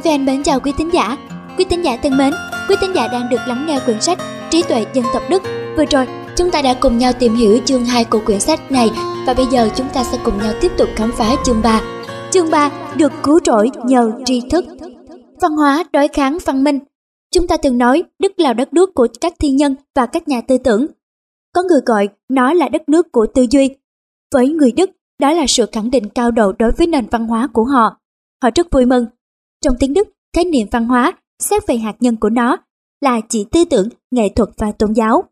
kho sách mến chào quý tín giả. Quý tín giả thân mến, quý tín giả đang được lắng nghe quyển sách Trí tuệ dân tộc Đức. Vừa rồi, chúng ta đã cùng nhau tìm hiểu chương 2 của quyển sách này và bây giờ chúng ta sẽ cùng nhau tiếp tục khám phá chương 3. Chương 3 được cứu rỗi nhờ tri thức. Văn hóa đối kháng văn minh. Chúng ta từng nói Đức là đất nước của các thiên nhân và các nhà tư tưởng. Có người gọi nó là đất nước của tư duy. Với người Đức, đó là sự khẳng định cao độ đối với nền văn hóa của họ. Họ rất vui mừng. Trong tiếng Đức, khái niệm văn hóa, xét về hạt nhân của nó, là chỉ tư tưởng, nghệ thuật và tôn giáo.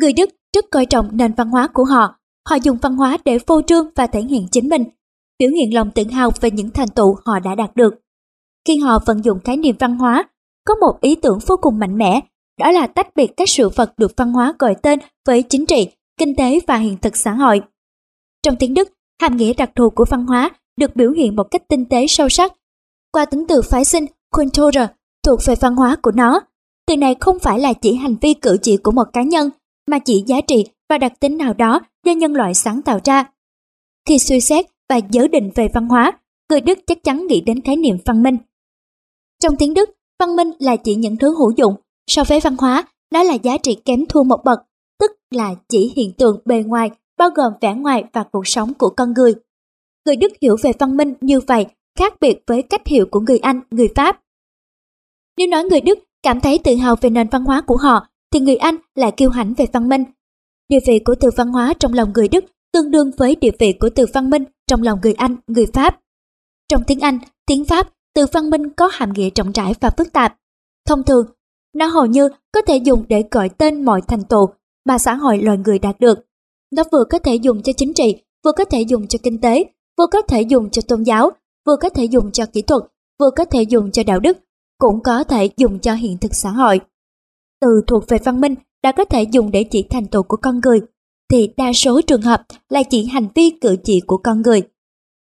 Người Đức rất coi trọng nền văn hóa của họ. Họ dùng văn hóa để phô trương và thể hiện chính mình, biểu hiện lòng tự hào về những thành tựu họ đã đạt được. Khi họ vận dụng khái niệm văn hóa, có một ý tưởng vô cùng mạnh mẽ, đó là tách biệt các sự vật được văn hóa gọi tên với chính trị, kinh tế và hiện thực xã hội. Trong tiếng Đức, hàm nghĩa đặc thù của văn hóa được biểu hiện một cách tinh tế sâu sắc. Qua tính từ phái sinh Kultur thuộc về văn hóa của nó. Từ này không phải là chỉ hành vi cử chỉ của một cá nhân, mà chỉ giá trị và đặc tính nào đó do nhân loại sáng tạo ra. Khi suy xét và giới định về văn hóa, người Đức chắc chắn nghĩ đến khái niệm văn minh. Trong tiếng Đức, văn minh là chỉ những thứ hữu dụng, so với văn hóa, nó là giá trị kém thua một bậc, tức là chỉ hiện tượng bề ngoài bao gồm vẻ ngoài và cuộc sống của con người. Người Đức hiểu về văn minh như vậy, khác biệt với cách hiểu của người Anh, người Pháp. Nếu nói người Đức cảm thấy tự hào về nền văn hóa của họ, thì người Anh lại kiêu hãnh về văn minh. Địa vị của từ văn hóa trong lòng người Đức tương đương với địa vị của từ văn minh trong lòng người Anh, người Pháp. Trong tiếng Anh, tiếng Pháp, từ văn minh có hàm nghĩa rộng rãi và phức tạp. Thông thường, nó hầu như có thể dùng để gọi tên mọi thành tựu mà xã hội loài người đạt được. Nó vừa có thể dùng cho chính trị, vừa có thể dùng cho kinh tế, vừa có thể dùng cho tôn giáo, vừa có thể dùng cho kỹ thuật, vừa có thể dùng cho đạo đức, cũng có thể dùng cho hiện thực xã hội. Từ thuộc về văn minh đã có thể dùng để chỉ thành tựu của con người, thì đa số trường hợp là chỉ hành vi cử chỉ của con người.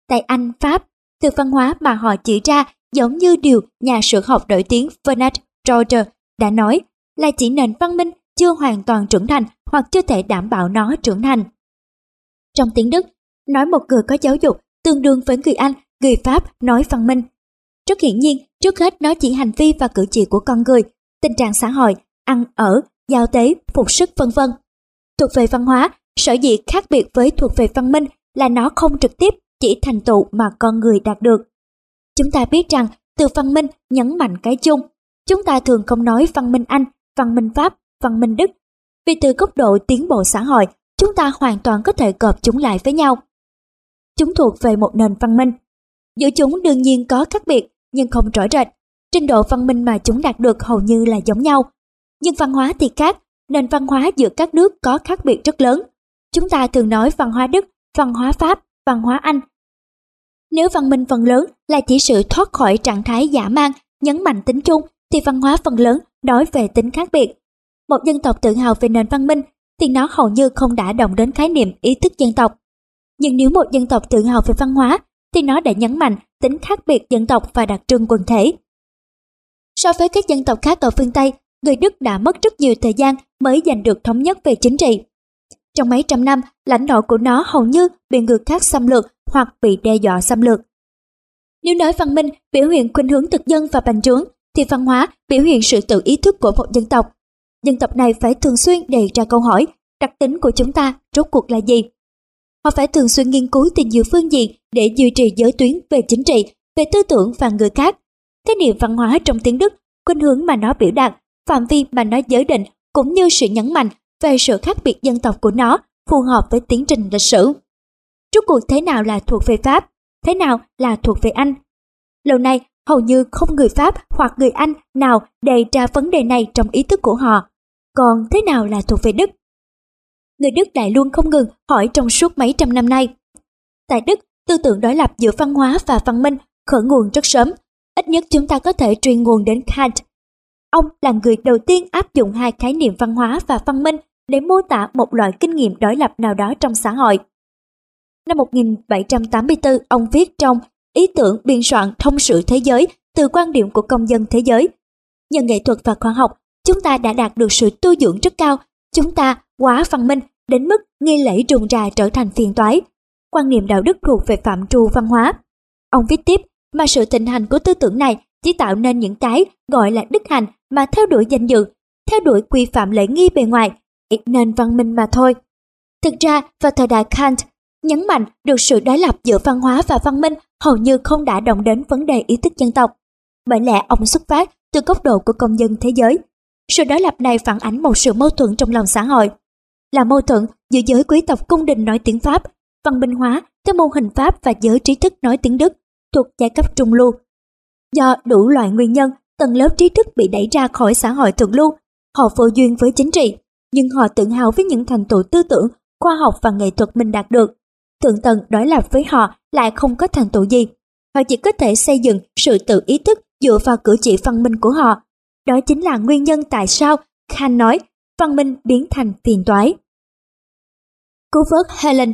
Tại Anh, Pháp, từ văn hóa mà họ chỉ ra giống như điều nhà sử học nổi tiếng Bernard Roger đã nói là chỉ nền văn minh chưa hoàn toàn trưởng thành hoặc chưa thể đảm bảo nó trưởng thành. Trong tiếng Đức, nói một người có giáo dục tương đương với người Anh, người Pháp nói văn minh. Rất hiển nhiên, trước hết nó chỉ hành vi và cử chỉ của con người, tình trạng xã hội, ăn ở, giao tế, phục sức vân vân. Thuộc về văn hóa, sở dĩ khác biệt với thuộc về văn minh là nó không trực tiếp chỉ thành tựu mà con người đạt được. Chúng ta biết rằng từ văn minh nhấn mạnh cái chung. Chúng ta thường không nói văn minh Anh, văn minh Pháp, văn minh Đức. Vì từ góc độ tiến bộ xã hội, chúng ta hoàn toàn có thể gộp chúng lại với nhau. Chúng thuộc về một nền văn minh. Giữa chúng đương nhiên có khác biệt, nhưng không rõ rệt. Trình độ văn minh mà chúng đạt được hầu như là giống nhau. Nhưng văn hóa thì khác, nền văn hóa giữa các nước có khác biệt rất lớn. Chúng ta thường nói văn hóa Đức, văn hóa Pháp, văn hóa Anh. Nếu văn minh phần lớn là chỉ sự thoát khỏi trạng thái giả mang, nhấn mạnh tính chung, thì văn hóa phần lớn nói về tính khác biệt. Một dân tộc tự hào về nền văn minh thì nó hầu như không đã động đến khái niệm ý thức dân tộc. Nhưng nếu một dân tộc tự hào về văn hóa thì nó đã nhấn mạnh tính khác biệt dân tộc và đặc trưng quần thể. So với các dân tộc khác ở phương Tây, người Đức đã mất rất nhiều thời gian mới giành được thống nhất về chính trị. Trong mấy trăm năm, lãnh thổ của nó hầu như bị người khác xâm lược hoặc bị đe dọa xâm lược. Nếu nói văn minh biểu hiện khuynh hướng thực dân và bành trướng, thì văn hóa biểu hiện sự tự ý thức của một dân tộc. Dân tộc này phải thường xuyên đề ra câu hỏi, đặc tính của chúng ta rốt cuộc là gì? Họ phải thường xuyên nghiên cứu từ nhiều phương diện để duy trì giới tuyến về chính trị, về tư tưởng và người khác. Khái niệm văn hóa trong tiếng Đức, khuynh hướng mà nó biểu đạt, phạm vi mà nó giới định cũng như sự nhấn mạnh về sự khác biệt dân tộc của nó phù hợp với tiến trình lịch sử. Rốt cuộc thế nào là thuộc về Pháp, thế nào là thuộc về Anh? Lâu nay, hầu như không người Pháp hoặc người Anh nào đề ra vấn đề này trong ý thức của họ. Còn thế nào là thuộc về Đức? Người Đức lại luôn không ngừng hỏi trong suốt mấy trăm năm nay. Tại Đức, tư tưởng đối lập giữa văn hóa và văn minh khởi nguồn rất sớm. Ít nhất chúng ta có thể truyền nguồn đến Kant. Ông là người đầu tiên áp dụng hai khái niệm văn hóa và văn minh để mô tả một loại kinh nghiệm đối lập nào đó trong xã hội. Năm 1784, ông viết trong ý tưởng biên soạn thông sự thế giới từ quan điểm của công dân thế giới. Nhờ nghệ thuật và khoa học, chúng ta đã đạt được sự tu dưỡng rất cao. Chúng ta quá văn minh đến mức nghi lễ trùng trà trở thành phiền toái. Quan niệm đạo đức thuộc về phạm trù văn hóa. Ông viết tiếp, mà sự thịnh hành của tư tưởng này chỉ tạo nên những cái gọi là đức hành mà theo đuổi danh dự, theo đuổi quy phạm lễ nghi bề ngoài, nên văn minh mà thôi. Thực ra, vào thời đại Kant, nhấn mạnh được sự đối lập giữa văn hóa và văn minh hầu như không đã động đến vấn đề ý thức dân tộc. Bởi lẽ ông xuất phát từ góc độ của công dân thế giới. Sự đối lập này phản ánh một sự mâu thuẫn trong lòng xã hội. Là mâu thuẫn giữa giới quý tộc cung đình nói tiếng Pháp, văn minh hóa theo mô hình Pháp và giới trí thức nói tiếng Đức thuộc giai cấp trung lưu. Do đủ loại nguyên nhân, tầng lớp trí thức bị đẩy ra khỏi xã hội thượng lưu, họ vô duyên với chính trị, nhưng họ tự hào với những thành tựu tư tưởng, khoa học và nghệ thuật mình đạt được. Thượng tầng đối lập với họ lại không có thành tựu gì. Họ chỉ có thể xây dựng sự tự ý thức dựa vào cử chỉ văn minh của họ. Đó chính là nguyên nhân tại sao Khan nói văn minh biến thành phiền toái. Cứu vớt Helen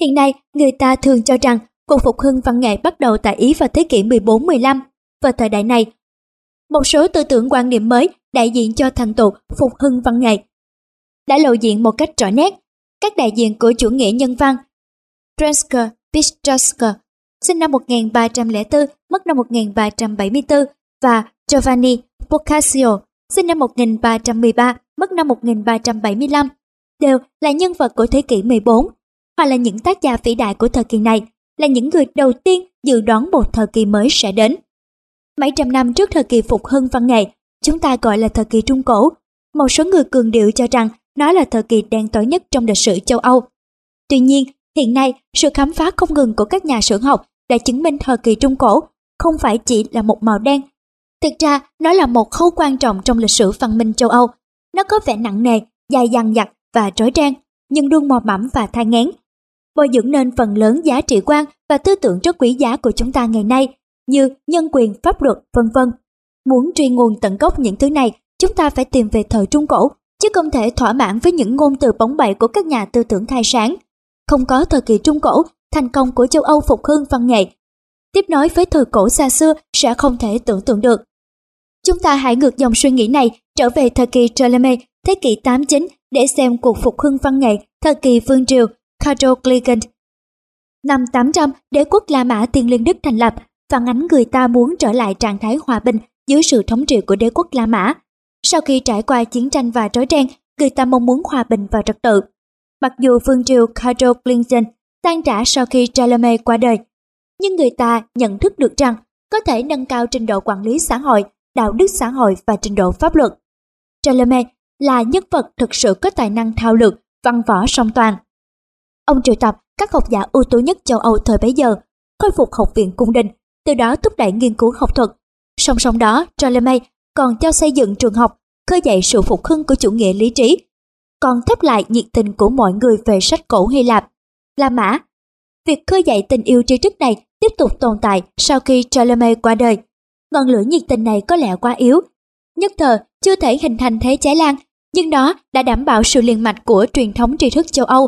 Hiện nay, người ta thường cho rằng cuộc phục hưng văn nghệ bắt đầu tại Ý vào thế kỷ 14-15. Vào thời đại này, một số tư tưởng quan niệm mới đại diện cho thành tựu phục hưng văn nghệ đã lộ diện một cách rõ nét. Các đại diện của chủ nghĩa nhân văn Drensker Pistasker sinh năm 1304, mất năm 1374 và Giovanni Boccaccio sinh năm 1313, mất năm 1375 đều là nhân vật của thế kỷ 14 hoặc là những tác giả vĩ đại của thời kỳ này là những người đầu tiên dự đoán một thời kỳ mới sẽ đến. Mấy trăm năm trước thời kỳ phục hưng văn nghệ, chúng ta gọi là thời kỳ Trung Cổ. Một số người cường điệu cho rằng nó là thời kỳ đen tối nhất trong lịch sử châu Âu. Tuy nhiên, hiện nay, sự khám phá không ngừng của các nhà sử học đã chứng minh thời kỳ Trung Cổ không phải chỉ là một màu đen. Thực ra, nó là một khâu quan trọng trong lịch sử văn minh châu Âu. Nó có vẻ nặng nề, dài dằng dặc và trói trang, nhưng luôn mò mẫm và thai ngén, Bồi dưỡng nên phần lớn giá trị quan và tư tưởng rất quý giá của chúng ta ngày nay như nhân quyền, pháp luật, vân vân. Muốn truy nguồn tận gốc những thứ này, chúng ta phải tìm về thời Trung Cổ, chứ không thể thỏa mãn với những ngôn từ bóng bẩy của các nhà tư tưởng khai sáng. Không có thời kỳ Trung Cổ, thành công của châu Âu phục hưng văn nghệ. Tiếp nối với thời cổ xa xưa sẽ không thể tưởng tượng được. Chúng ta hãy ngược dòng suy nghĩ này trở về thời kỳ Ptolemy, thế kỷ 89 để xem cuộc phục hưng văn nghệ thời kỳ vương triều Carolingian. Năm 800, đế quốc La Mã Tiên Liên Đức thành lập, phản ánh người ta muốn trở lại trạng thái hòa bình dưới sự thống trị của đế quốc La Mã. Sau khi trải qua chiến tranh và trói ren người ta mong muốn hòa bình và trật tự. Mặc dù vương triều Carolingian tan trả sau khi Ptolemy qua đời, nhưng người ta nhận thức được rằng có thể nâng cao trình độ quản lý xã hội, đạo đức xã hội và trình độ pháp luật. Ptolemy là nhân vật thực sự có tài năng thao lược, văn võ song toàn. Ông triệu tập các học giả ưu tú nhất châu Âu thời bấy giờ, khôi phục học viện cung đình, từ đó thúc đẩy nghiên cứu học thuật. Song song đó, Ptolemy còn cho xây dựng trường học, khơi dậy sự phục hưng của chủ nghĩa lý trí, còn thắp lại nhiệt tình của mọi người về sách cổ Hy Lạp. La Mã Việc khơi dậy tình yêu tri thức này tiếp tục tồn tại sau khi Ptolemy qua đời. Ngọn lửa nhiệt tình này có lẽ quá yếu, nhất thời chưa thể hình thành thế cháy lan, nhưng nó đã đảm bảo sự liền mạch của truyền thống tri thức châu Âu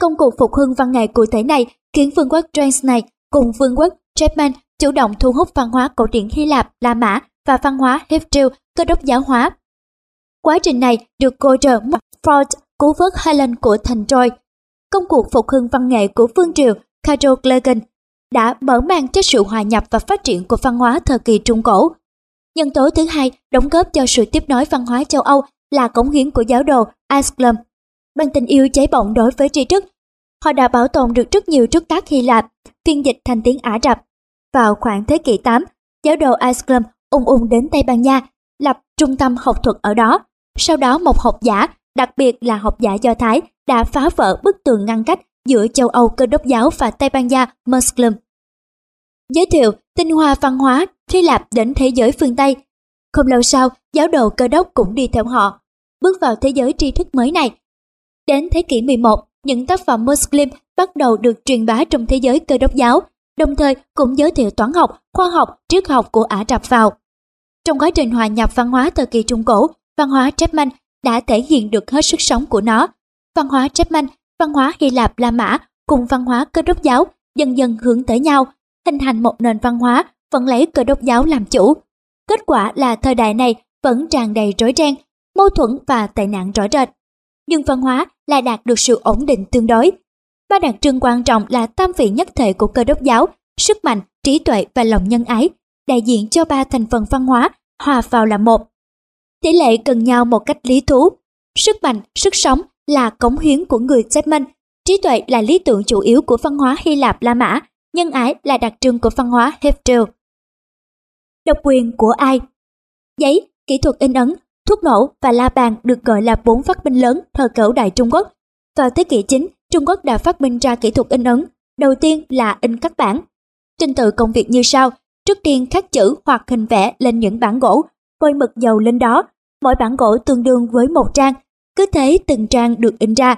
Công cuộc phục hưng văn nghệ cụ thể này khiến vương quốc Transnight cùng vương quốc Chapman chủ động thu hút văn hóa cổ điển Hy Lạp, La Mã và văn hóa Hebrew cơ đốc giáo hóa. Quá trình này được Roger Ford cứu vớt Helen của thành Troy. Công cuộc phục hưng văn nghệ của vương triều Carolingian đã mở mang cho sự hòa nhập và phát triển của văn hóa thời kỳ Trung Cổ. Nhân tố thứ hai đóng góp cho sự tiếp nối văn hóa châu Âu là cống hiến của giáo đồ Islam bằng tình yêu cháy bỏng đối với tri thức. Họ đã bảo tồn được rất nhiều trúc tác Hy Lạp, phiên dịch thành tiếng Ả Rập. Vào khoảng thế kỷ 8, giáo đồ Islam ung ung đến Tây Ban Nha, lập trung tâm học thuật ở đó. Sau đó một học giả, đặc biệt là học giả Do Thái, đã phá vỡ bức tường ngăn cách giữa châu Âu cơ đốc giáo và Tây Ban Nha Muslim. Giới thiệu tinh hoa văn hóa Hy Lạp đến thế giới phương Tây. Không lâu sau, giáo đồ cơ đốc cũng đi theo họ, bước vào thế giới tri thức mới này Đến thế kỷ 11, những tác phẩm Muslim bắt đầu được truyền bá trong thế giới cơ đốc giáo, đồng thời cũng giới thiệu toán học, khoa học, triết học của Ả Rập vào. Trong quá trình hòa nhập văn hóa thời kỳ Trung Cổ, văn hóa Chapman đã thể hiện được hết sức sống của nó. Văn hóa Chapman, văn hóa Hy Lạp La Mã cùng văn hóa cơ đốc giáo dần dần hướng tới nhau, hình thành một nền văn hóa vẫn lấy cơ đốc giáo làm chủ. Kết quả là thời đại này vẫn tràn đầy rối ren, mâu thuẫn và tệ nạn rõ rệt nhưng văn hóa lại đạt được sự ổn định tương đối. Ba đặc trưng quan trọng là tam vị nhất thể của cơ đốc giáo sức mạnh, trí tuệ và lòng nhân ái, đại diện cho ba thành phần văn hóa hòa vào là một. Tỷ lệ cần nhau một cách lý thú. Sức mạnh, sức sống là cống hiến của người German, trí tuệ là lý tưởng chủ yếu của văn hóa Hy Lạp La Mã, nhân ái là đặc trưng của văn hóa Hebrew. Độc quyền của ai? Giấy, kỹ thuật in ấn, thuốc nổ và la bàn được gọi là bốn phát minh lớn thời cổ đại Trung Quốc. Vào thế kỷ 9, Trung Quốc đã phát minh ra kỹ thuật in ấn. Đầu tiên là in các bản. Trình tự công việc như sau, trước tiên khắc chữ hoặc hình vẽ lên những bản gỗ, bôi mực dầu lên đó. Mỗi bản gỗ tương đương với một trang, cứ thế từng trang được in ra.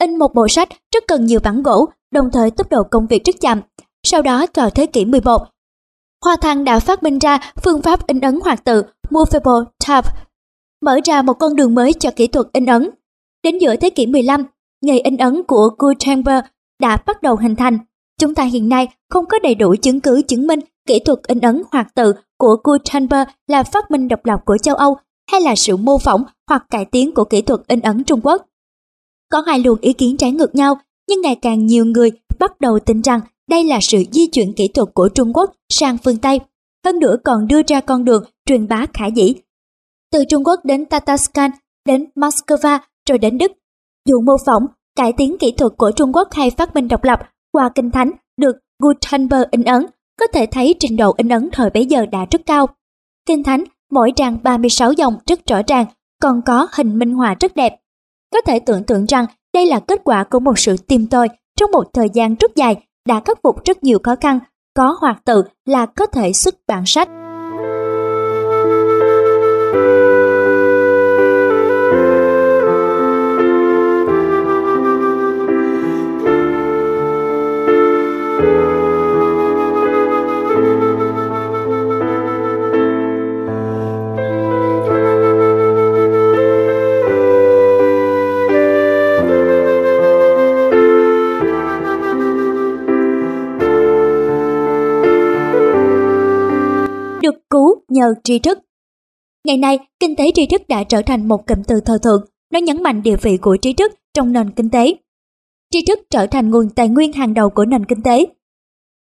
In một bộ sách rất cần nhiều bản gỗ, đồng thời tốc độ công việc rất chậm. Sau đó vào thế kỷ 11, Hoa Thăng đã phát minh ra phương pháp in ấn hoạt tự Movable Type, mở ra một con đường mới cho kỹ thuật in ấn. Đến giữa thế kỷ 15, nghề in ấn của Gutenberg đã bắt đầu hình thành. Chúng ta hiện nay không có đầy đủ chứng cứ chứng minh kỹ thuật in ấn hoạt tự của Gutenberg là phát minh độc lập của châu Âu hay là sự mô phỏng hoặc cải tiến của kỹ thuật in ấn Trung Quốc. Có hai luồng ý kiến trái ngược nhau, nhưng ngày càng nhiều người bắt đầu tin rằng đây là sự di chuyển kỹ thuật của Trung Quốc sang phương Tây. Hơn nữa còn đưa ra con đường truyền bá khả dĩ. Từ Trung Quốc đến Tatarstan, đến Moscow, rồi đến Đức. Dù mô phỏng, cải tiến kỹ thuật của Trung Quốc hay phát minh độc lập qua kinh thánh được Gutenberg in ấn, có thể thấy trình độ in ấn thời bấy giờ đã rất cao. Kinh thánh, mỗi trang 36 dòng rất rõ ràng, còn có hình minh họa rất đẹp. Có thể tưởng tượng rằng đây là kết quả của một sự tìm tòi trong một thời gian rất dài đã khắc phục rất nhiều khó khăn, có hoạt tự là có thể xuất bản sách. Nhờ tri thức. Ngày nay, kinh tế tri thức đã trở thành một cụm từ thờ thượng, nó nhấn mạnh địa vị của tri thức trong nền kinh tế. Tri thức trở thành nguồn tài nguyên hàng đầu của nền kinh tế.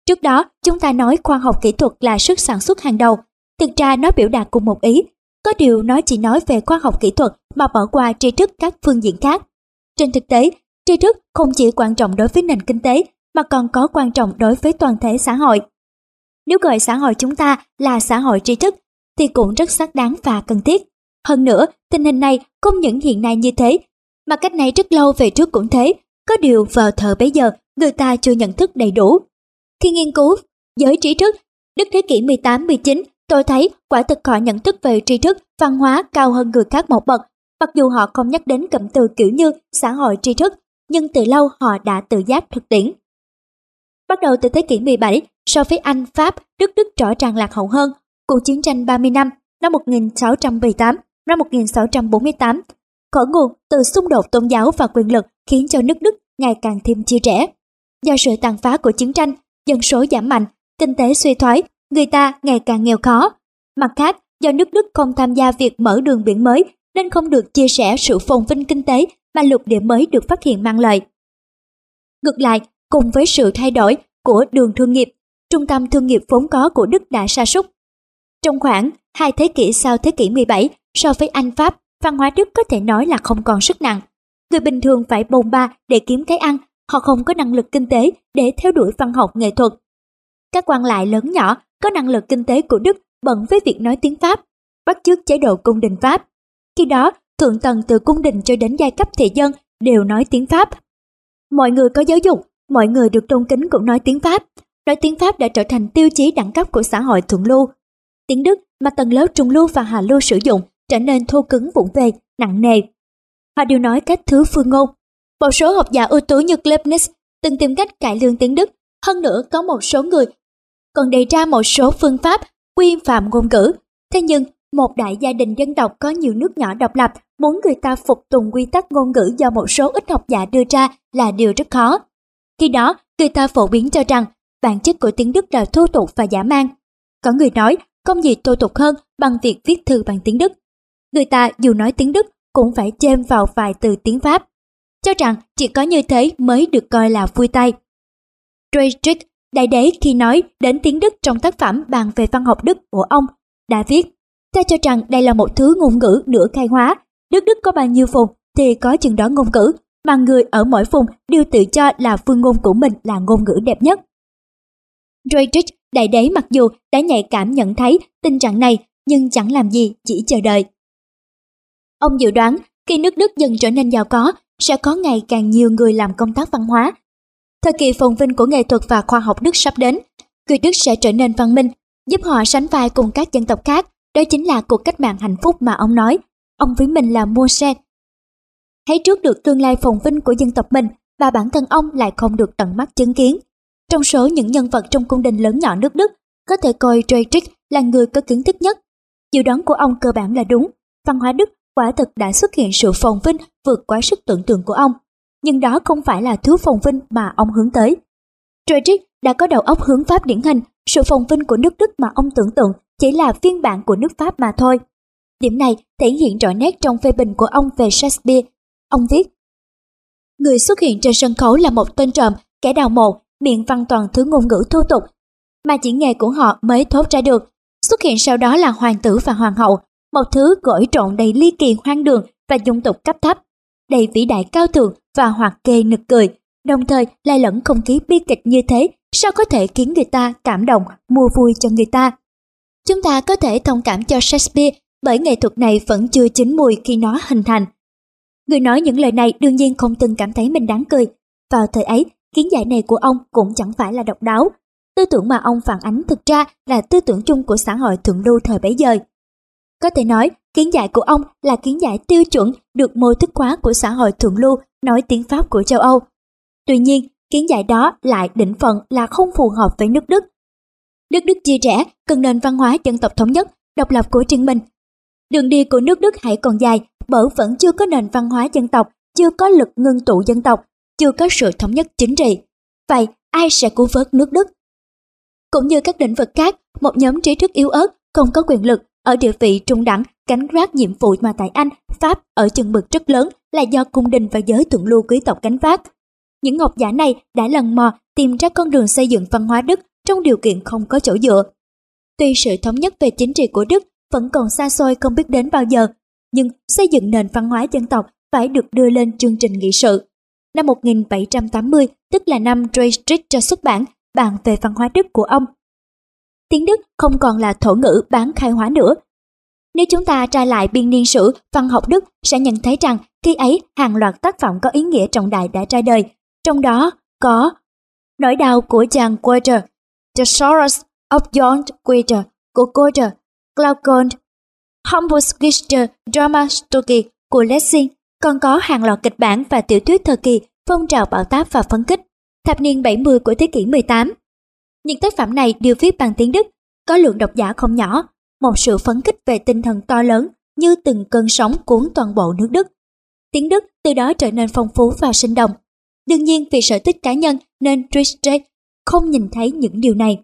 Trước đó, chúng ta nói khoa học kỹ thuật là sức sản xuất hàng đầu. Thực ra nó biểu đạt cùng một ý, có điều nó chỉ nói về khoa học kỹ thuật mà bỏ qua tri thức các phương diện khác. Trên thực tế, tri thức không chỉ quan trọng đối với nền kinh tế mà còn có quan trọng đối với toàn thể xã hội. Nếu gọi xã hội chúng ta là xã hội tri thức thì cũng rất xác đáng và cần thiết. Hơn nữa, tình hình này không những hiện nay như thế, mà cách này rất lâu về trước cũng thế, có điều vào thời bấy giờ người ta chưa nhận thức đầy đủ. Khi nghiên cứu giới trí thức, Đức thế kỷ 18-19, tôi thấy quả thực họ nhận thức về tri thức, văn hóa cao hơn người khác một bậc, mặc dù họ không nhắc đến cụm từ kiểu như xã hội tri thức, nhưng từ lâu họ đã tự giác thực tiễn. Bắt đầu từ thế kỷ 17, so với Anh, Pháp, Đức Đức rõ ràng lạc hậu hơn. Cuộc chiến tranh 30 năm, năm 1678, năm 1648, khởi nguồn từ xung đột tôn giáo và quyền lực khiến cho nước Đức ngày càng thêm chia rẽ. Do sự tàn phá của chiến tranh, dân số giảm mạnh, kinh tế suy thoái, người ta ngày càng nghèo khó. Mặt khác, do nước Đức không tham gia việc mở đường biển mới nên không được chia sẻ sự phồn vinh kinh tế mà lục địa mới được phát hiện mang lại. Ngược lại, cùng với sự thay đổi của đường thương nghiệp, trung tâm thương nghiệp vốn có của Đức đã sa sút. Trong khoảng hai thế kỷ sau thế kỷ 17, so với Anh Pháp, văn hóa Đức có thể nói là không còn sức nặng. Người bình thường phải bồn ba để kiếm cái ăn, họ không có năng lực kinh tế để theo đuổi văn học nghệ thuật. Các quan lại lớn nhỏ có năng lực kinh tế của Đức bận với việc nói tiếng Pháp, bắt chước chế độ cung đình Pháp. Khi đó, thượng tầng từ cung đình cho đến giai cấp thị dân đều nói tiếng Pháp. Mọi người có giáo dục mọi người được tôn kính cũng nói tiếng Pháp. Nói tiếng Pháp đã trở thành tiêu chí đẳng cấp của xã hội thượng lưu. Tiếng Đức mà tầng lớp trung lưu và hạ lưu sử dụng trở nên thô cứng vụng về, nặng nề. Họ đều nói cách thứ phương ngôn. Một số học giả ưu tú như Leibniz từng tìm cách cải lương tiếng Đức. Hơn nữa có một số người còn đề ra một số phương pháp quy phạm ngôn ngữ. Thế nhưng, một đại gia đình dân tộc có nhiều nước nhỏ độc lập muốn người ta phục tùng quy tắc ngôn ngữ do một số ít học giả đưa ra là điều rất khó. Khi đó, người ta phổ biến cho rằng bản chất của tiếng Đức là thô tục và giả mang. Có người nói không gì thô tục hơn bằng việc viết thư bằng tiếng Đức. Người ta dù nói tiếng Đức cũng phải chêm vào vài từ tiếng Pháp, cho rằng chỉ có như thế mới được coi là vui tay. Friedrich Đại đế khi nói đến tiếng Đức trong tác phẩm bàn về văn học Đức của ông, đã viết, ta cho rằng đây là một thứ ngôn ngữ nửa khai hóa. Đức Đức có bao nhiêu vùng thì có chừng đó ngôn ngữ, mà người ở mỗi vùng đều tự cho là phương ngôn của mình là ngôn ngữ đẹp nhất. Friedrich, đại đế mặc dù đã nhạy cảm nhận thấy tình trạng này, nhưng chẳng làm gì, chỉ chờ đợi. Ông dự đoán khi nước Đức dần trở nên giàu có, sẽ có ngày càng nhiều người làm công tác văn hóa. Thời kỳ phồn vinh của nghệ thuật và khoa học Đức sắp đến, người Đức sẽ trở nên văn minh, giúp họ sánh vai cùng các dân tộc khác. Đó chính là cuộc cách mạng hạnh phúc mà ông nói. Ông với mình là Moshe. Thấy trước được tương lai phồn vinh của dân tộc mình mà bản thân ông lại không được tận mắt chứng kiến. Trong số những nhân vật trong cung đình lớn nhỏ nước Đức, có thể coi Dietrich là người có kiến thức nhất. Dự đoán của ông cơ bản là đúng. Văn hóa Đức quả thực đã xuất hiện sự phồn vinh vượt quá sức tưởng tượng của ông. Nhưng đó không phải là thứ phồn vinh mà ông hướng tới. Dietrich đã có đầu óc hướng Pháp điển hình, sự phồn vinh của nước Đức mà ông tưởng tượng chỉ là phiên bản của nước Pháp mà thôi. Điểm này thể hiện rõ nét trong phê bình của ông về Shakespeare. Ông viết, Người xuất hiện trên sân khấu là một tên trộm, kẻ đào mộ, miệng văn toàn thứ ngôn ngữ thô tục, mà chỉ nghề của họ mới thốt ra được. Xuất hiện sau đó là hoàng tử và hoàng hậu, một thứ gỏi trộn đầy ly kỳ hoang đường và dung tục cấp thấp, đầy vĩ đại cao thượng và hoạt kê nực cười, đồng thời lai lẫn không khí bi kịch như thế, sao có thể khiến người ta cảm động, mua vui cho người ta. Chúng ta có thể thông cảm cho Shakespeare bởi nghệ thuật này vẫn chưa chín mùi khi nó hình thành. Người nói những lời này đương nhiên không từng cảm thấy mình đáng cười. Vào thời ấy, kiến giải này của ông cũng chẳng phải là độc đáo. Tư tưởng mà ông phản ánh thực ra là tư tưởng chung của xã hội thượng lưu thời bấy giờ. Có thể nói, kiến giải của ông là kiến giải tiêu chuẩn được mô thức hóa của xã hội thượng lưu nói tiếng Pháp của châu Âu. Tuy nhiên, kiến giải đó lại định phận là không phù hợp với nước Đức. Nước Đức chia rẽ cần nền văn hóa dân tộc thống nhất, độc lập của riêng mình. Đường đi của nước Đức hãy còn dài bởi vẫn chưa có nền văn hóa dân tộc, chưa có lực ngưng tụ dân tộc, chưa có sự thống nhất chính trị. Vậy ai sẽ cứu vớt nước Đức? Cũng như các lĩnh vực khác, một nhóm trí thức yếu ớt không có quyền lực ở địa vị trung đẳng gánh vác nhiệm vụ mà tại Anh, Pháp ở chừng mực rất lớn là do cung đình và giới thượng lưu quý tộc gánh vác. Những ngọc giả này đã lần mò tìm ra con đường xây dựng văn hóa Đức trong điều kiện không có chỗ dựa. Tuy sự thống nhất về chính trị của Đức vẫn còn xa xôi không biết đến bao giờ, nhưng xây dựng nền văn hóa dân tộc phải được đưa lên chương trình nghị sự. Năm 1780, tức là năm Dietrich cho xuất bản bàn về văn hóa Đức của ông. Tiếng Đức không còn là thổ ngữ bán khai hóa nữa. Nếu chúng ta tra lại biên niên sử văn học Đức sẽ nhận thấy rằng khi ấy hàng loạt tác phẩm có ý nghĩa trọng đại đã ra đời, trong đó có Nỗi đau của chàng Goethe, The Sorrows of John Goethe của Goethe, Glaucon, Humbusgister Drama Story của Lessing, còn có hàng loạt kịch bản và tiểu thuyết thời kỳ phong trào bạo táp và phấn kích, thập niên 70 của thế kỷ 18. Những tác phẩm này đều viết bằng tiếng Đức, có lượng độc giả không nhỏ, một sự phấn kích về tinh thần to lớn như từng cơn sóng cuốn toàn bộ nước Đức. Tiếng Đức từ đó trở nên phong phú và sinh động. Đương nhiên vì sở thích cá nhân nên Dietrich không nhìn thấy những điều này.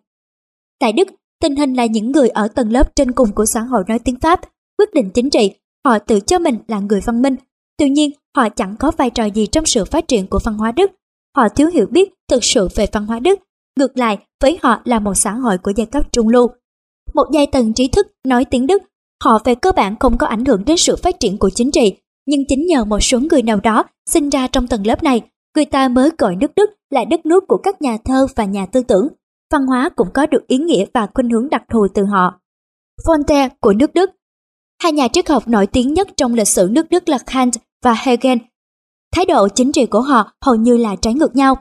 Tại Đức, tình hình là những người ở tầng lớp trên cùng của xã hội nói tiếng Pháp, quyết định chính trị, họ tự cho mình là người văn minh. Tuy nhiên, họ chẳng có vai trò gì trong sự phát triển của văn hóa Đức. Họ thiếu hiểu biết thực sự về văn hóa Đức. Ngược lại, với họ là một xã hội của giai cấp trung lưu. Một giai tầng trí thức nói tiếng Đức, họ về cơ bản không có ảnh hưởng đến sự phát triển của chính trị. Nhưng chính nhờ một số người nào đó sinh ra trong tầng lớp này, người ta mới gọi nước Đức là đất nước của các nhà thơ và nhà tư tưởng. Văn hóa cũng có được ý nghĩa và khuynh hướng đặc thù từ họ. Voltaire của nước Đức Hai nhà triết học nổi tiếng nhất trong lịch sử nước Đức là Kant và Hegel. Thái độ chính trị của họ hầu như là trái ngược nhau.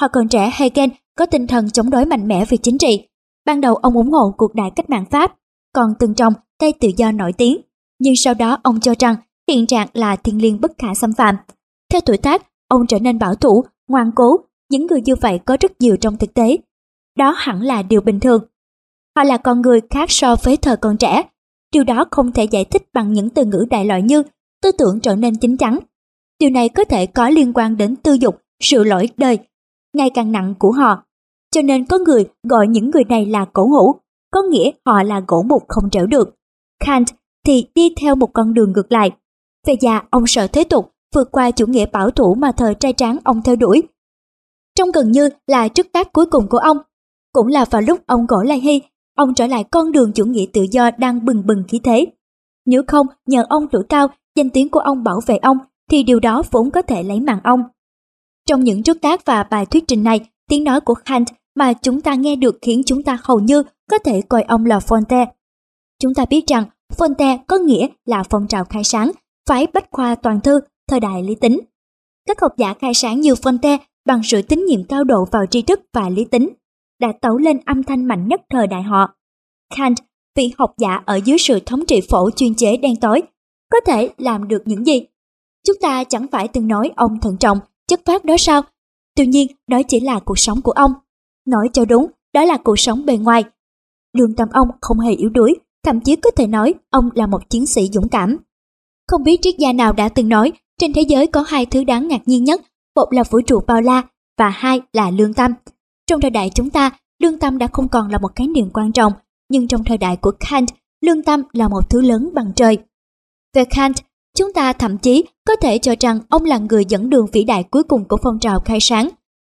Họ còn trẻ Hegel có tinh thần chống đối mạnh mẽ về chính trị. Ban đầu ông ủng hộ cuộc đại cách mạng Pháp, còn từng trong cây tự do nổi tiếng. Nhưng sau đó ông cho rằng hiện trạng là thiên liêng bất khả xâm phạm. Theo tuổi tác, ông trở nên bảo thủ, ngoan cố. Những người như vậy có rất nhiều trong thực tế. Đó hẳn là điều bình thường. Họ là con người khác so với thời còn trẻ. Điều đó không thể giải thích bằng những từ ngữ đại loại như tư tưởng trở nên chính chắn. Điều này có thể có liên quan đến tư dục, sự lỗi đời, ngày càng nặng của họ. Cho nên có người gọi những người này là cổ hủ, có nghĩa họ là gỗ mục không trở được. Kant thì đi theo một con đường ngược lại. Về già, ông sợ thế tục, vượt qua chủ nghĩa bảo thủ mà thời trai tráng ông theo đuổi. Trong gần như là trước tác cuối cùng của ông, cũng là vào lúc ông Gỗ Lai Hy, ông trở lại con đường chủ nghĩa tự do đang bừng bừng khí thế. Nếu không nhờ ông tuổi cao, danh tiếng của ông bảo vệ ông, thì điều đó vốn có thể lấy mạng ông. Trong những trước tác và bài thuyết trình này, tiếng nói của Kant mà chúng ta nghe được khiến chúng ta hầu như có thể coi ông là Fonte. Chúng ta biết rằng Fonte có nghĩa là phong trào khai sáng, phái bách khoa toàn thư, thời đại lý tính. Các học giả khai sáng như Fonte bằng sự tín nhiệm cao độ vào tri thức và lý tính, đã tấu lên âm thanh mạnh nhất thời đại họ. Kant, vị học giả ở dưới sự thống trị phổ chuyên chế đen tối, có thể làm được những gì? Chúng ta chẳng phải từng nói ông thận trọng, chất phát đó sao? Tuy nhiên, đó chỉ là cuộc sống của ông. Nói cho đúng, đó là cuộc sống bề ngoài. Lương tâm ông không hề yếu đuối, thậm chí có thể nói ông là một chiến sĩ dũng cảm. Không biết triết gia nào đã từng nói trên thế giới có hai thứ đáng ngạc nhiên nhất, một là vũ trụ bao la và hai là lương tâm. Trong thời đại chúng ta, lương tâm đã không còn là một khái niệm quan trọng, nhưng trong thời đại của Kant, lương tâm là một thứ lớn bằng trời. Về Kant, chúng ta thậm chí có thể cho rằng ông là người dẫn đường vĩ đại cuối cùng của phong trào khai sáng.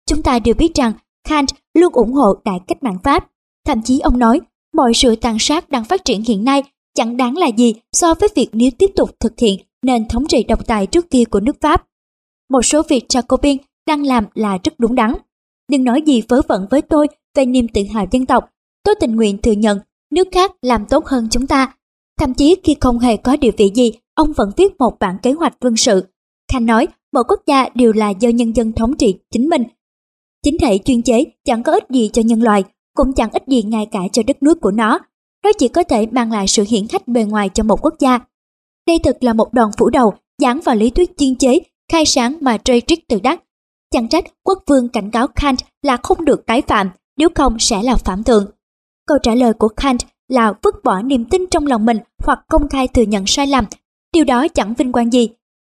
Chúng ta đều biết rằng Kant luôn ủng hộ đại cách mạng Pháp. Thậm chí ông nói, mọi sự tàn sát đang phát triển hiện nay chẳng đáng là gì so với việc nếu tiếp tục thực hiện nền thống trị độc tài trước kia của nước Pháp. Một số việc Jacobin đang làm là rất đúng đắn. Đừng nói gì vớ vẩn với tôi về niềm tự hào dân tộc. Tôi tình nguyện thừa nhận nước khác làm tốt hơn chúng ta. Thậm chí khi không hề có địa vị gì, ông vẫn viết một bản kế hoạch quân sự. Khanh nói, mọi quốc gia đều là do nhân dân thống trị chính mình. Chính thể chuyên chế chẳng có ích gì cho nhân loại, cũng chẳng ích gì ngay cả cho đất nước của nó. Nó chỉ có thể mang lại sự hiển khách bề ngoài cho một quốc gia. Đây thực là một đòn phủ đầu dán vào lý thuyết chuyên chế, khai sáng mà Friedrich từ đắc. Chẳng trách quốc vương cảnh cáo Kant là không được tái phạm, nếu không sẽ là phạm thượng. Câu trả lời của Kant là vứt bỏ niềm tin trong lòng mình hoặc công khai thừa nhận sai lầm. Điều đó chẳng vinh quang gì.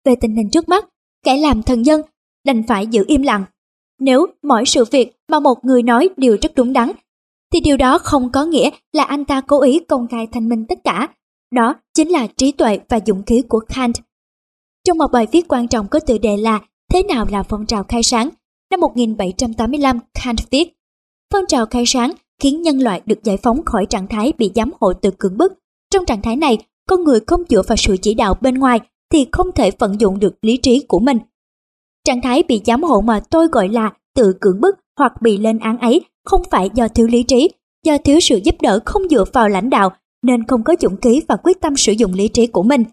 Về tình hình trước mắt, kẻ làm thần dân đành phải giữ im lặng. Nếu mọi sự việc mà một người nói đều rất đúng đắn, thì điều đó không có nghĩa là anh ta cố ý công khai thanh minh tất cả. Đó chính là trí tuệ và dũng khí của Kant. Trong một bài viết quan trọng có tựa đề là Thế nào là phong trào khai sáng? Năm 1785, Kant viết Phong trào khai sáng khiến nhân loại được giải phóng khỏi trạng thái bị giám hộ từ cưỡng bức. Trong trạng thái này, con người không dựa vào sự chỉ đạo bên ngoài thì không thể vận dụng được lý trí của mình. Trạng thái bị giám hộ mà tôi gọi là tự cưỡng bức hoặc bị lên án ấy không phải do thiếu lý trí, do thiếu sự giúp đỡ không dựa vào lãnh đạo nên không có dũng khí và quyết tâm sử dụng lý trí của mình.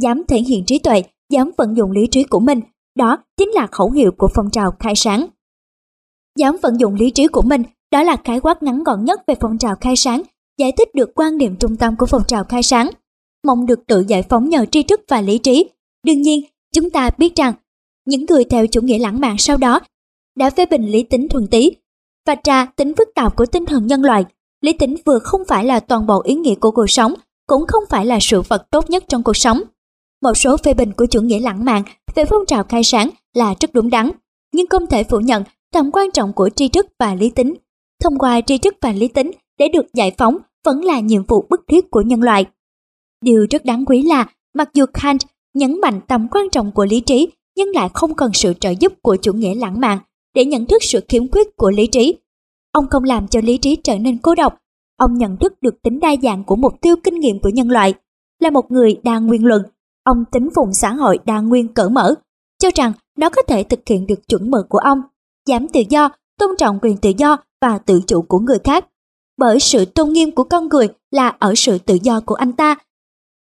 Dám thể hiện trí tuệ, dám vận dụng lý trí của mình, đó chính là khẩu hiệu của phong trào khai sáng. Dám vận dụng lý trí của mình, đó là khái quát ngắn gọn nhất về phong trào khai sáng, giải thích được quan điểm trung tâm của phong trào khai sáng. Mong được tự giải phóng nhờ tri thức và lý trí. Đương nhiên, chúng ta biết rằng, những người theo chủ nghĩa lãng mạn sau đó đã phê bình lý tính thuần tí, và trà tính phức tạp của tinh thần nhân loại. Lý tính vừa không phải là toàn bộ ý nghĩa của cuộc sống, cũng không phải là sự vật tốt nhất trong cuộc sống. Một số phê bình của chủ nghĩa lãng mạn về phong trào khai sáng là rất đúng đắn, nhưng không thể phủ nhận tầm quan trọng của tri thức và lý tính. Thông qua tri thức và lý tính để được giải phóng vẫn là nhiệm vụ bức thiết của nhân loại. Điều rất đáng quý là, mặc dù Kant nhấn mạnh tầm quan trọng của lý trí, nhưng lại không cần sự trợ giúp của chủ nghĩa lãng mạn để nhận thức sự khiếm khuyết của lý trí. Ông không làm cho lý trí trở nên cô độc, ông nhận thức được tính đa dạng của mục tiêu kinh nghiệm của nhân loại. Là một người đa nguyên luận, ông tính vùng xã hội đa nguyên cởi mở, cho rằng nó có thể thực hiện được chuẩn mực của ông, giảm tự do, tôn trọng quyền tự do và tự chủ của người khác. Bởi sự tôn nghiêm của con người là ở sự tự do của anh ta,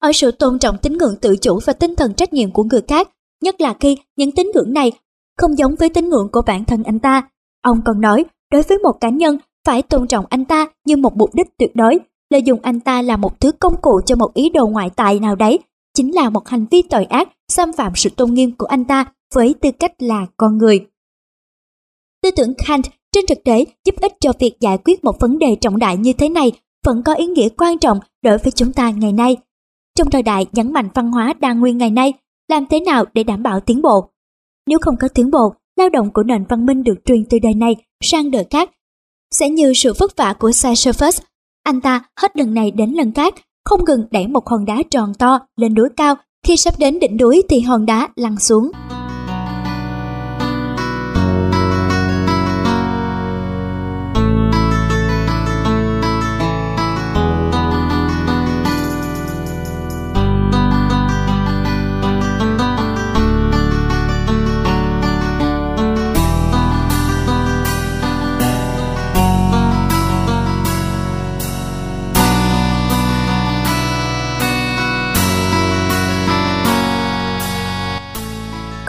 ở sự tôn trọng tín ngưỡng tự chủ và tinh thần trách nhiệm của người khác, nhất là khi những tín ngưỡng này không giống với tín ngưỡng của bản thân anh ta. Ông còn nói, đối với một cá nhân, phải tôn trọng anh ta như một mục đích tuyệt đối, lợi dụng anh ta là một thứ công cụ cho một ý đồ ngoại tại nào đấy, chính là một hành vi tội ác, xâm phạm sự tôn nghiêm của anh ta với tư cách là con người. Tư tưởng Kant trên thực tế giúp ích cho việc giải quyết một vấn đề trọng đại như thế này vẫn có ý nghĩa quan trọng đối với chúng ta ngày nay. Trong thời đại nhấn mạnh văn hóa đa nguyên ngày nay, làm thế nào để đảm bảo tiến bộ? Nếu không có tiến bộ, lao động của nền văn minh được truyền từ đời này sang đời khác. Sẽ như sự vất vả của Sisyphus, anh ta hết lần này đến lần khác, không ngừng đẩy một hòn đá tròn to lên núi cao, khi sắp đến đỉnh núi thì hòn đá lăn xuống.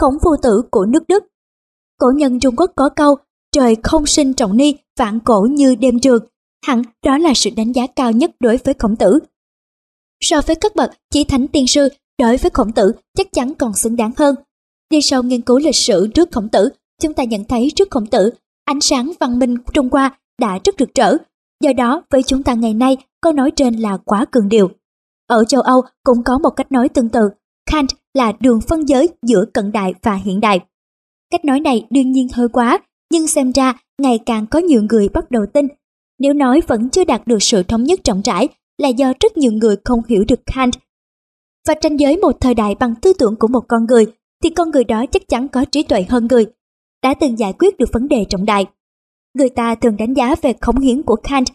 Khổng phu tử của nước Đức. Cổ nhân Trung Quốc có câu trời không sinh trọng ni, vạn cổ như đêm trường. Hẳn đó là sự đánh giá cao nhất đối với khổng tử. So với các bậc chỉ thánh tiên sư, đối với khổng tử chắc chắn còn xứng đáng hơn. Đi sâu nghiên cứu lịch sử trước khổng tử, chúng ta nhận thấy trước khổng tử, ánh sáng văn minh Trung Hoa đã rất rực rỡ. Do đó, với chúng ta ngày nay, câu nói trên là quá cường điều. Ở châu Âu cũng có một cách nói tương tự, Kant là đường phân giới giữa cận đại và hiện đại. Cách nói này đương nhiên hơi quá, nhưng xem ra ngày càng có nhiều người bắt đầu tin. Nếu nói vẫn chưa đạt được sự thống nhất rộng rãi là do rất nhiều người không hiểu được Kant. Và tranh giới một thời đại bằng tư tưởng của một con người, thì con người đó chắc chắn có trí tuệ hơn người, đã từng giải quyết được vấn đề trọng đại. Người ta thường đánh giá về khống hiến của Kant,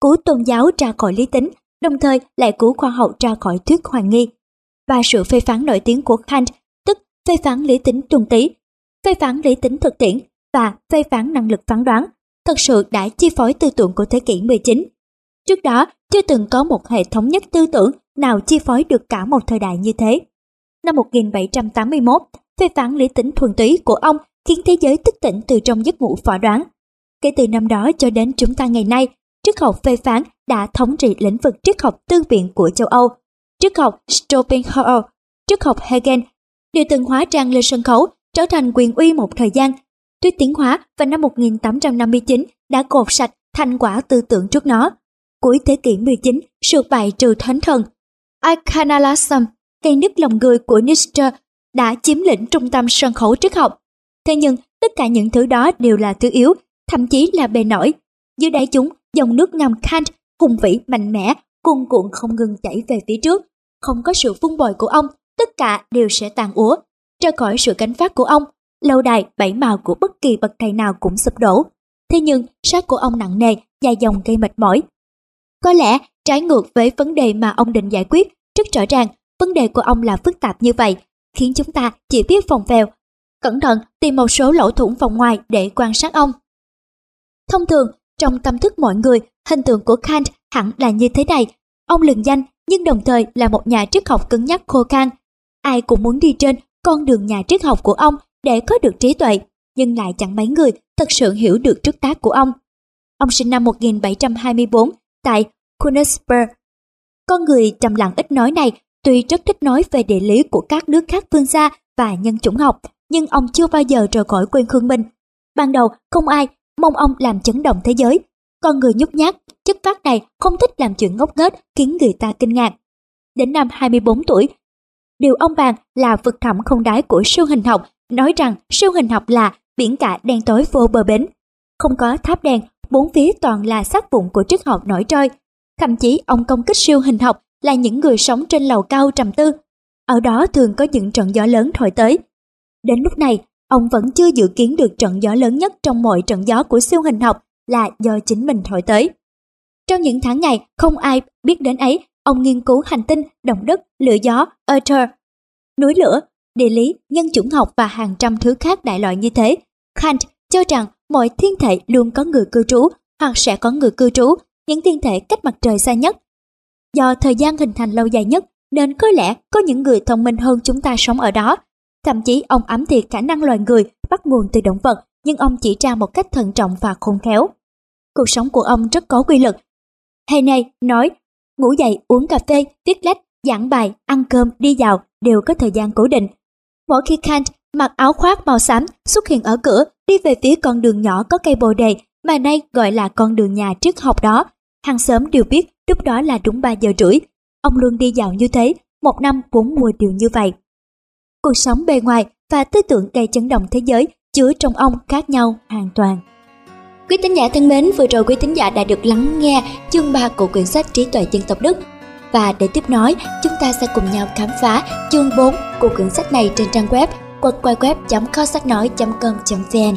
cứu tôn giáo ra khỏi lý tính, đồng thời lại cứu khoa học ra khỏi thuyết hoài nghi. Và sự phê phán nổi tiếng của Kant, tức phê phán lý tính tuần tí, phê phán lý tính thực tiễn và phê phán năng lực phán đoán, thật sự đã chi phối tư tưởng của thế kỷ 19. Trước đó, chưa từng có một hệ thống nhất tư tưởng nào chi phối được cả một thời đại như thế. Năm 1781, phê phán lý tính thuần túy của ông khiến thế giới thức tỉnh từ trong giấc ngủ phỏ đoán. Kể từ năm đó cho đến chúng ta ngày nay, triết học phê phán đã thống trị lĩnh vực triết học tư viện của châu Âu. Triết học Schopenhauer, triết học Hegel đều từng hóa trang lên sân khấu trở thành quyền uy một thời gian. Tuy tiến hóa vào năm 1859 đã cột sạch thành quả tư tưởng trước nó. Cuối thế kỷ 19, sự bại trừ thánh thần. iconalism, cây nứt lòng người của Nietzsche đã chiếm lĩnh trung tâm sân khấu triết học. Thế nhưng, tất cả những thứ đó đều là thứ yếu, thậm chí là bề nổi. Dưới đáy chúng, dòng nước ngầm Kant hùng vĩ mạnh mẽ, cuồn cuộn không ngừng chảy về phía trước. Không có sự vun bồi của ông, tất cả đều sẽ tàn úa. Ra khỏi sự cánh phát của ông, lâu đài bảy màu của bất kỳ bậc thầy nào cũng sụp đổ. Thế nhưng, sát của ông nặng nề, dài dòng gây mệt mỏi. Có lẽ, trái ngược với vấn đề mà ông định giải quyết, rất rõ ràng, vấn đề của ông là phức tạp như vậy, khiến chúng ta chỉ biết phòng vèo, cẩn thận tìm một số lỗ thủng vòng ngoài để quan sát ông. Thông thường, trong tâm thức mọi người, hình tượng của Kant hẳn là như thế này. Ông lừng danh nhưng đồng thời là một nhà triết học cứng nhắc khô khan. Ai cũng muốn đi trên con đường nhà triết học của ông để có được trí tuệ, nhưng lại chẳng mấy người thật sự hiểu được trước tác của ông. Ông sinh năm 1724 tại Königsberg. Con người trầm lặng ít nói này tuy rất thích nói về địa lý của các nước khác phương xa và nhân chủng học, nhưng ông chưa bao giờ rời khỏi quê hương mình. Ban đầu không ai mong ông làm chấn động thế giới. Con người nhút nhát, chất phát này không thích làm chuyện ngốc nghếch khiến người ta kinh ngạc. Đến năm 24 tuổi, điều ông bàn là vực thẳm không đáy của siêu hình học, nói rằng siêu hình học là biển cả đen tối vô bờ bến. Không có tháp đèn, bốn phía toàn là xác vụn của triết học nổi trôi. Thậm chí ông công kích siêu hình học là những người sống trên lầu cao trầm tư. Ở đó thường có những trận gió lớn thổi tới. Đến lúc này, ông vẫn chưa dự kiến được trận gió lớn nhất trong mọi trận gió của siêu hình học là do chính mình thổi tới. Trong những tháng ngày không ai biết đến ấy, ông nghiên cứu hành tinh, động đất, lửa gió, ether, núi lửa, địa lý, nhân chủng học và hàng trăm thứ khác đại loại như thế. Kant cho rằng mọi thiên thể luôn có người cư trú hoặc sẽ có người cư trú, những thiên thể cách mặt trời xa nhất. Do thời gian hình thành lâu dài nhất nên có lẽ có những người thông minh hơn chúng ta sống ở đó. Thậm chí ông ám thiệt khả năng loài người bắt nguồn từ động vật nhưng ông chỉ ra một cách thận trọng và khôn khéo. Cuộc sống của ông rất có quy luật. Hay này nói, ngủ dậy uống cà phê, viết lách, giảng bài, ăn cơm, đi dạo đều có thời gian cố định. Mỗi khi Kant mặc áo khoác màu xám xuất hiện ở cửa đi về phía con đường nhỏ có cây bồ đề mà nay gọi là con đường nhà trước học đó. Hàng xóm đều biết lúc đó là đúng 3 giờ rưỡi. Ông luôn đi dạo như thế, một năm bốn mùa đều như vậy. Cuộc sống bề ngoài và tư tưởng gây chấn động thế giới chứa trong ông khác nhau hoàn toàn. Quý tín giả thân mến, vừa rồi quý tín giả đã được lắng nghe chương 3 của quyển sách Trí tuệ dân tộc Đức. Và để tiếp nói, chúng ta sẽ cùng nhau khám phá chương 4 của quyển sách này trên trang web www.kho com vn